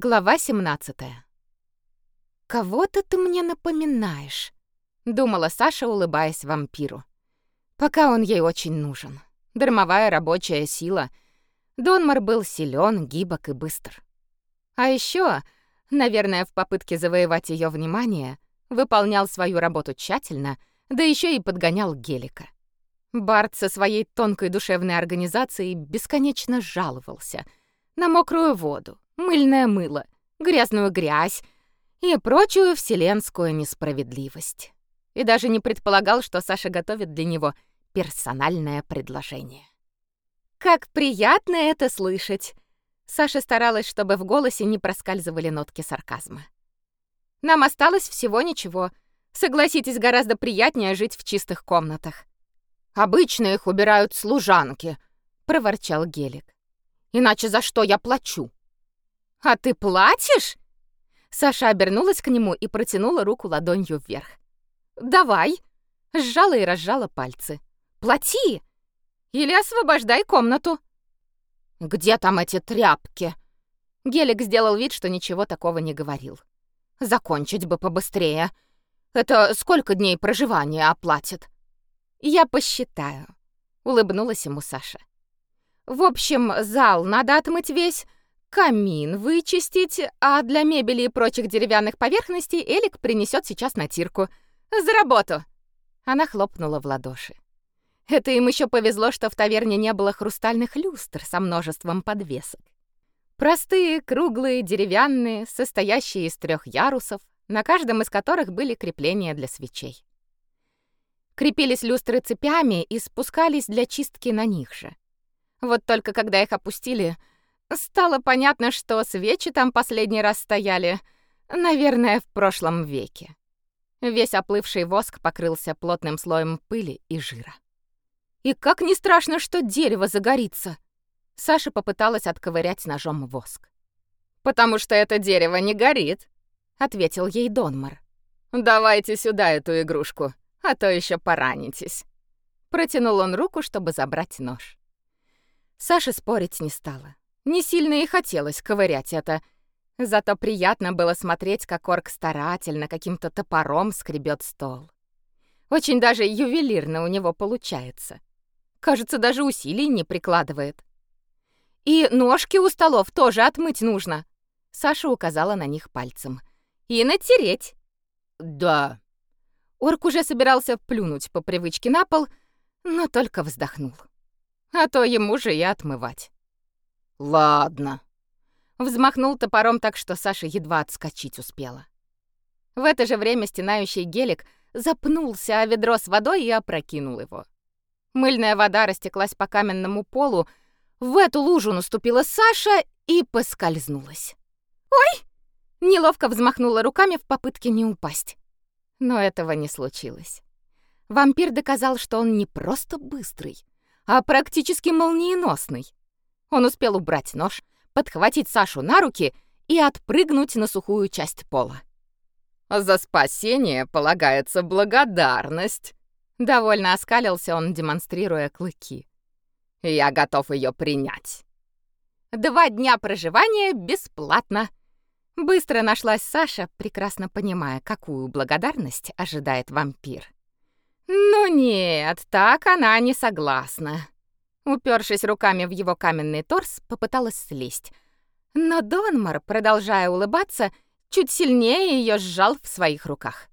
Глава 17. «Кого-то ты мне напоминаешь», — думала Саша, улыбаясь вампиру. Пока он ей очень нужен. Дармовая рабочая сила. Донмар был силен, гибок и быстр. А еще, наверное, в попытке завоевать ее внимание, выполнял свою работу тщательно, да еще и подгонял Гелика. Барт со своей тонкой душевной организацией бесконечно жаловался на мокрую воду, мыльное мыло, грязную грязь и прочую вселенскую несправедливость. И даже не предполагал, что Саша готовит для него персональное предложение. Как приятно это слышать. Саша старалась, чтобы в голосе не проскальзывали нотки сарказма. Нам осталось всего ничего. Согласитесь, гораздо приятнее жить в чистых комнатах. Обычно их убирают служанки, проворчал Гелик. Иначе за что я плачу? «А ты платишь?» Саша обернулась к нему и протянула руку ладонью вверх. «Давай!» Сжала и разжала пальцы. «Плати! Или освобождай комнату!» «Где там эти тряпки?» Гелик сделал вид, что ничего такого не говорил. «Закончить бы побыстрее. Это сколько дней проживания оплатят?» «Я посчитаю», — улыбнулась ему Саша. «В общем, зал надо отмыть весь, камин вычистить, а для мебели и прочих деревянных поверхностей Элик принесет сейчас натирку. За работу!» Она хлопнула в ладоши. Это им еще повезло, что в таверне не было хрустальных люстр со множеством подвесок. Простые, круглые, деревянные, состоящие из трех ярусов, на каждом из которых были крепления для свечей. Крепились люстры цепями и спускались для чистки на них же. Вот только когда их опустили, Стало понятно, что свечи там последний раз стояли, наверное, в прошлом веке. Весь оплывший воск покрылся плотным слоем пыли и жира. И как не страшно, что дерево загорится. Саша попыталась отковырять ножом воск. Потому что это дерево не горит, ответил ей Донмар. Давайте сюда эту игрушку, а то еще поранитесь. Протянул он руку, чтобы забрать нож. Саша спорить не стала. Не сильно и хотелось ковырять это. Зато приятно было смотреть, как орк старательно каким-то топором скребет стол. Очень даже ювелирно у него получается. Кажется, даже усилий не прикладывает. И ножки у столов тоже отмыть нужно. Саша указала на них пальцем. И натереть. Да. Орк уже собирался плюнуть по привычке на пол, но только вздохнул. А то ему же и отмывать. Ладно. Взмахнул топором так, что Саша едва отскочить успела. В это же время стенающий гелик запнулся о ведро с водой и опрокинул его. Мыльная вода растеклась по каменному полу. В эту лужу наступила Саша и поскользнулась. «Ой!» Неловко взмахнула руками в попытке не упасть. Но этого не случилось. Вампир доказал, что он не просто быстрый, а практически молниеносный. Он успел убрать нож, подхватить Сашу на руки и отпрыгнуть на сухую часть пола. «За спасение полагается благодарность», — довольно оскалился он, демонстрируя клыки. «Я готов ее принять». «Два дня проживания бесплатно», Быстро нашлась Саша, прекрасно понимая, какую благодарность ожидает вампир. «Ну нет, так она не согласна. Упершись руками в его каменный торс, попыталась слезть. Но Донмар, продолжая улыбаться, чуть сильнее ее сжал в своих руках.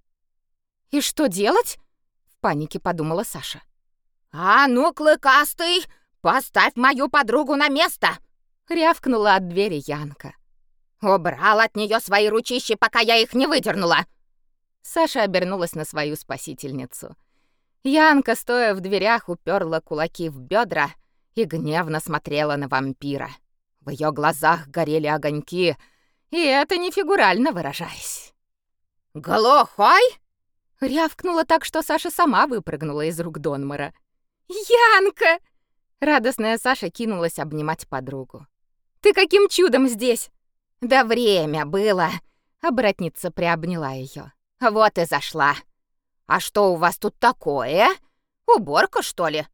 «И что делать?» — в панике подумала Саша. «А ну, клыкастый, поставь мою подругу на место!» — рявкнула от двери Янка. «Убрал от нее свои ручищи, пока я их не выдернула!» Саша обернулась на свою спасительницу. Янка, стоя в дверях, уперла кулаки в бедра — и гневно смотрела на вампира. В ее глазах горели огоньки, и это не фигурально выражаясь. «Глухой?» — рявкнула так, что Саша сама выпрыгнула из рук Донмара. «Янка!» — радостная Саша кинулась обнимать подругу. «Ты каким чудом здесь?» «Да время было!» — обратница приобняла ее. «Вот и зашла. А что у вас тут такое? Уборка, что ли?»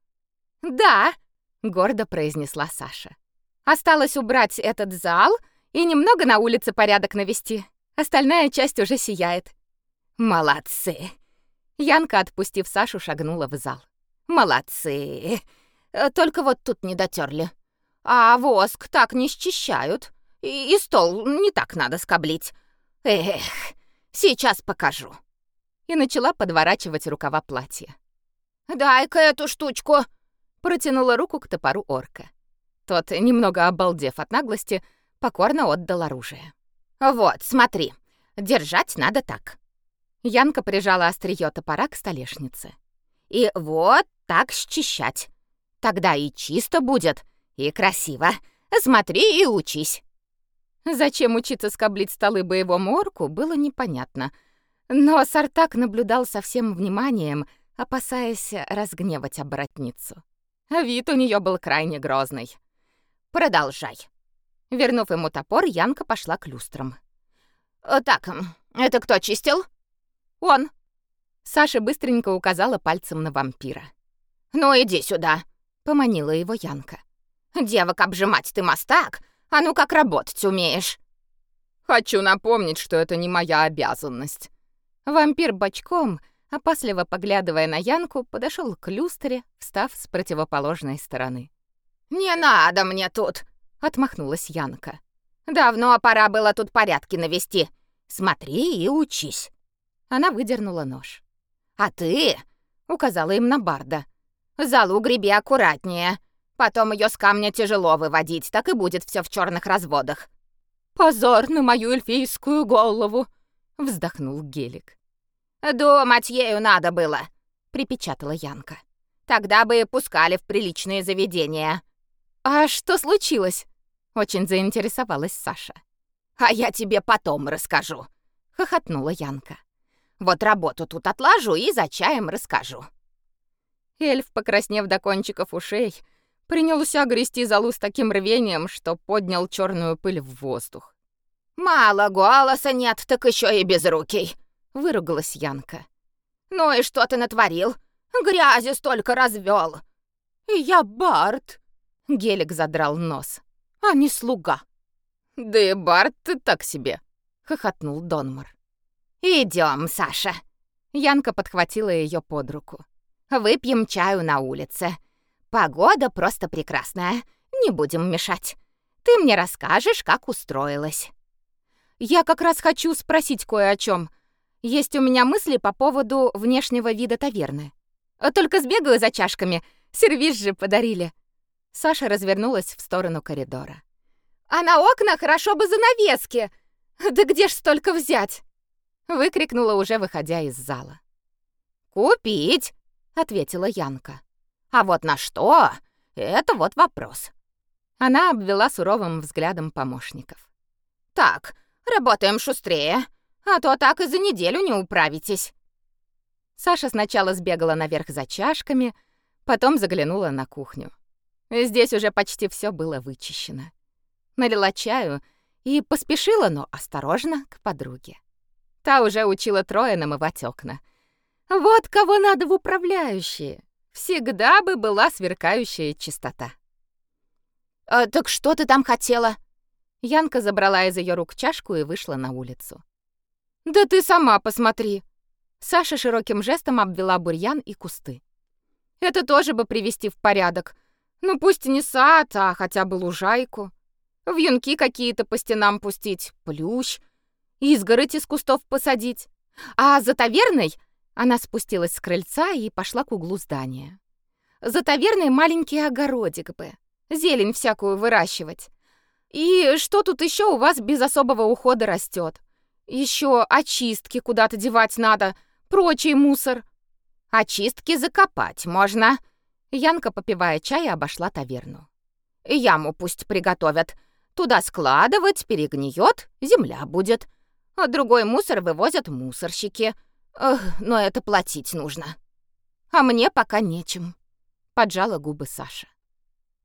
«Да!» Гордо произнесла Саша. Осталось убрать этот зал И немного на улице порядок навести. Остальная часть уже сияет. Молодцы. Янка, отпустив Сашу, шагнула в зал. Молодцы. Э, только вот тут не дотерли. А воск так не счищают. И, и стол не так надо скоблить. Эх, сейчас покажу. И начала подворачивать рукава платья. «Дай-ка эту штучку!» Протянула руку к топору орка. Тот, немного обалдев от наглости, покорно отдал оружие. «Вот, смотри, держать надо так». Янка прижала острие топора к столешнице. «И вот так счищать. Тогда и чисто будет, и красиво. Смотри и учись». Зачем учиться скоблить столы боевому орку, было непонятно. Но Сартак наблюдал со всем вниманием, опасаясь разгневать оборотницу. Вид у нее был крайне грозный. «Продолжай». Вернув ему топор, Янка пошла к люстрам. «Э, «Так, это кто чистил?» «Он». Саша быстренько указала пальцем на вампира. «Ну, иди сюда», — поманила его Янка. «Девок обжимать ты мастак, а ну как работать умеешь?» «Хочу напомнить, что это не моя обязанность». Вампир бочком, опасливо поглядывая на Янку, подошел к люстре, встав с противоположной стороны. «Не надо мне тут!» — отмахнулась Янка. «Давно пора было тут порядки навести. Смотри и учись». Она выдернула нож. «А ты?» — указала им на Барда. «Залу греби аккуратнее. Потом ее с камня тяжело выводить, так и будет все в черных разводах». «Позор на мою эльфийскую голову!» — вздохнул Гелик. «Думать ею надо было», — припечатала Янка. «Тогда бы пускали в приличные заведения». «А что случилось?» — очень заинтересовалась Саша. «А я тебе потом расскажу», — хохотнула Янка. Вот работу тут отложу и за чаем расскажу. Эльф, покраснев до кончиков ушей, принялся грести залу с таким рвением, что поднял черную пыль в воздух. «Мало голоса нет, так еще и безрукий», — выругалась Янка. «Ну и что ты натворил? Грязи столько развел. «Я Барт», — Гелик задрал нос, — «а не слуга». «Да и Барт ты так себе», — хохотнул Донмар. Идем, Саша. Янка подхватила ее под руку. Выпьем чаю на улице. Погода просто прекрасная. Не будем мешать. Ты мне расскажешь, как устроилась. Я как раз хочу спросить кое о чем. Есть у меня мысли по поводу внешнего вида таверны. Только сбегаю за чашками. Сервиз же подарили. Саша развернулась в сторону коридора. А на окна хорошо бы занавески. Да где ж столько взять? выкрикнула уже выходя из зала. Купить, ответила Янка. А вот на что? Это вот вопрос. Она обвела суровым взглядом помощников. Так, работаем шустрее, а то так и за неделю не управитесь. Саша сначала сбегала наверх за чашками, потом заглянула на кухню. Здесь уже почти все было вычищено. Налила чаю и поспешила, но осторожно, к подруге. Та уже учила Троя намывать окна. Вот кого надо в управляющие. Всегда бы была сверкающая чистота. «А, «Так что ты там хотела?» Янка забрала из ее рук чашку и вышла на улицу. «Да ты сама посмотри!» Саша широким жестом обвела бурьян и кусты. «Это тоже бы привести в порядок. Ну пусть не сад, а хотя бы лужайку. Вьюнки какие-то по стенам пустить, плющ, изгородь из кустов посадить. А за таверной она спустилась с крыльца и пошла к углу здания. За таверной маленький огородик бы, зелень всякую выращивать. И что тут еще у вас без особого ухода растет? Еще очистки куда-то девать надо, прочий мусор. Очистки закопать можно. Янка, попивая чай, обошла таверну. Яму пусть приготовят. Туда складывать, перегниет, земля будет а другой мусор вывозят мусорщики. Эх, но это платить нужно. А мне пока нечем, поджала губы Саша.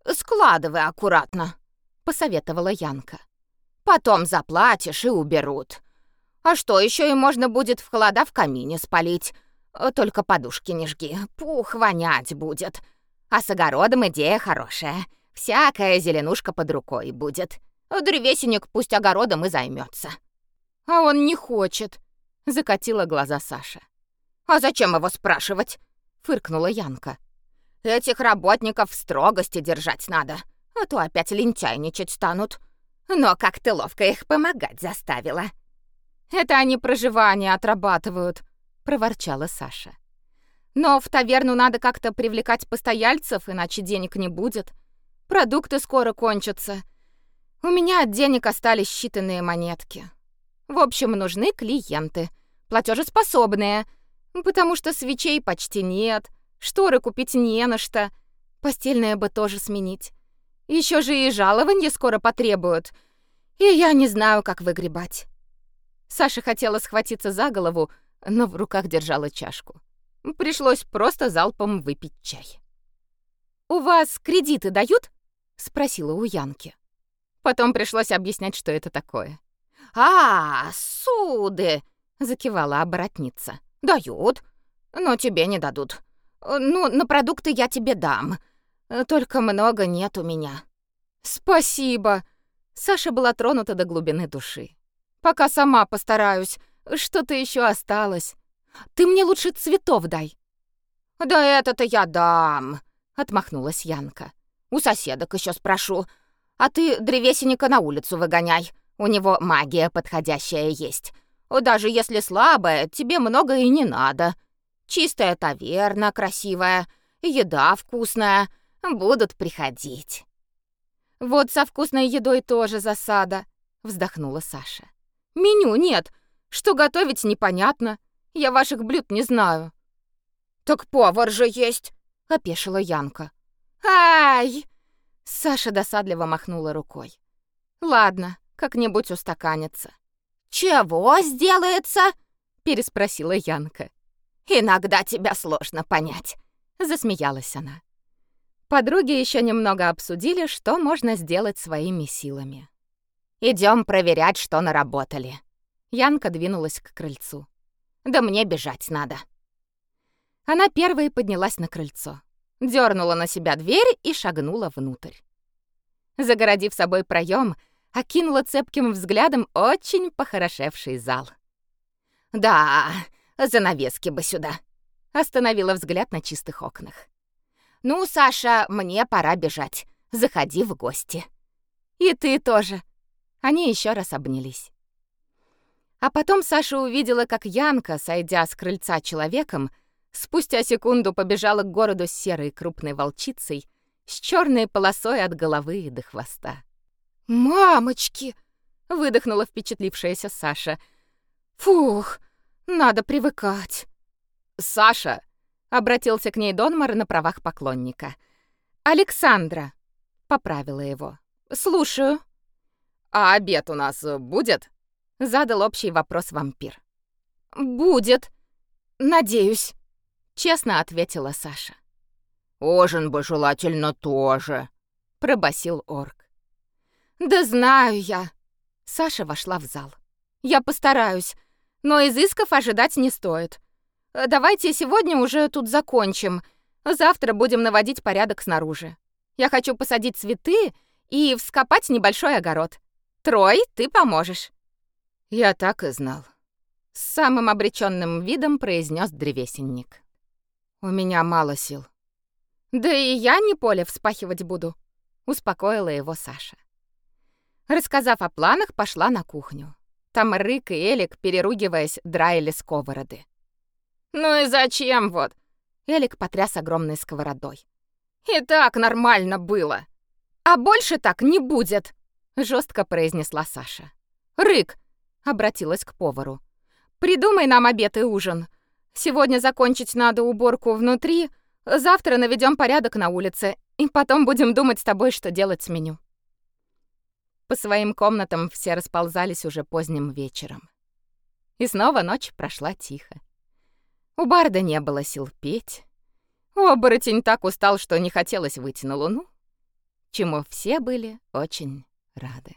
Складывай аккуратно, посоветовала Янка. Потом заплатишь и уберут. А что еще и можно будет в холода в камине спалить? Только подушки не жги, пух вонять будет. А с огородом идея хорошая. Всякая зеленушка под рукой будет. Древесенник пусть огородом и займется. А он не хочет, закатила глаза Саша. А зачем его спрашивать? фыркнула Янка. Этих работников в строгости держать надо, а то опять лентяйничать станут. Но как ты ловко их помогать заставила. Это они проживание отрабатывают, проворчала Саша. Но в таверну надо как-то привлекать постояльцев, иначе денег не будет. Продукты скоро кончатся. У меня от денег остались считанные монетки. В общем, нужны клиенты, платежеспособные, потому что свечей почти нет, шторы купить не на что, постельное бы тоже сменить. Еще же и жалование скоро потребуют, и я не знаю, как выгребать. Саша хотела схватиться за голову, но в руках держала чашку. Пришлось просто залпом выпить чай. «У вас кредиты дают?» — спросила у Янки. Потом пришлось объяснять, что это такое. «А, суды!» — закивала оборотница. «Дают, но тебе не дадут. Ну, на продукты я тебе дам. Только много нет у меня». «Спасибо!» Саша была тронута до глубины души. «Пока сама постараюсь. Что-то еще осталось. Ты мне лучше цветов дай». «Да это-то я дам», — отмахнулась Янка. «У соседок еще спрошу. А ты древесенника на улицу выгоняй. У него магия подходящая есть. Даже если слабая, тебе много и не надо. Чистая таверна красивая, еда вкусная. Будут приходить». «Вот со вкусной едой тоже засада», — вздохнула Саша. «Меню нет. Что готовить, непонятно. Я ваших блюд не знаю». «Так повар же есть», — опешила Янка. «Ай!» Саша досадливо махнула рукой. Ладно, как-нибудь устаканится. Чего сделается? переспросила Янка. Иногда тебя сложно понять, засмеялась она. Подруги еще немного обсудили, что можно сделать своими силами. Идем проверять, что наработали. Янка двинулась к крыльцу. Да мне бежать надо. Она первой поднялась на крыльцо дернула на себя дверь и шагнула внутрь. Загородив собой проем, окинула цепким взглядом очень похорошевший зал. «Да, занавески бы сюда», — остановила взгляд на чистых окнах. «Ну, Саша, мне пора бежать. Заходи в гости». «И ты тоже». Они еще раз обнялись. А потом Саша увидела, как Янка, сойдя с крыльца человеком, Спустя секунду побежала к городу с серой крупной волчицей с черной полосой от головы до хвоста. «Мамочки!» — выдохнула впечатлившаяся Саша. «Фух, надо привыкать». «Саша!» — обратился к ней Донмар на правах поклонника. «Александра!» — поправила его. «Слушаю». «А обед у нас будет?» — задал общий вопрос вампир. «Будет. Надеюсь» честно ответила Саша. Ужин бы желательно тоже, пробасил орк. Да знаю я. Саша вошла в зал. Я постараюсь, но изысков ожидать не стоит. Давайте сегодня уже тут закончим. Завтра будем наводить порядок снаружи. Я хочу посадить цветы и вскопать небольшой огород. Трой, ты поможешь. Я так и знал. С самым обреченным видом произнес древесенник. У меня мало сил. Да и я не поле вспахивать буду, успокоила его Саша. Рассказав о планах, пошла на кухню. Там Рык и Элик, переругиваясь, драили сковороды. «Ну и зачем вот?» Элик потряс огромной сковородой. «И так нормально было. А больше так не будет», — жестко произнесла Саша. «Рык», — обратилась к повару, — «придумай нам обед и ужин. Сегодня закончить надо уборку внутри, завтра наведем порядок на улице, и потом будем думать с тобой, что делать с меню. По своим комнатам все расползались уже поздним вечером. И снова ночь прошла тихо. У Барда не было сил петь. Оборотень так устал, что не хотелось выйти на луну, чему все были очень рады.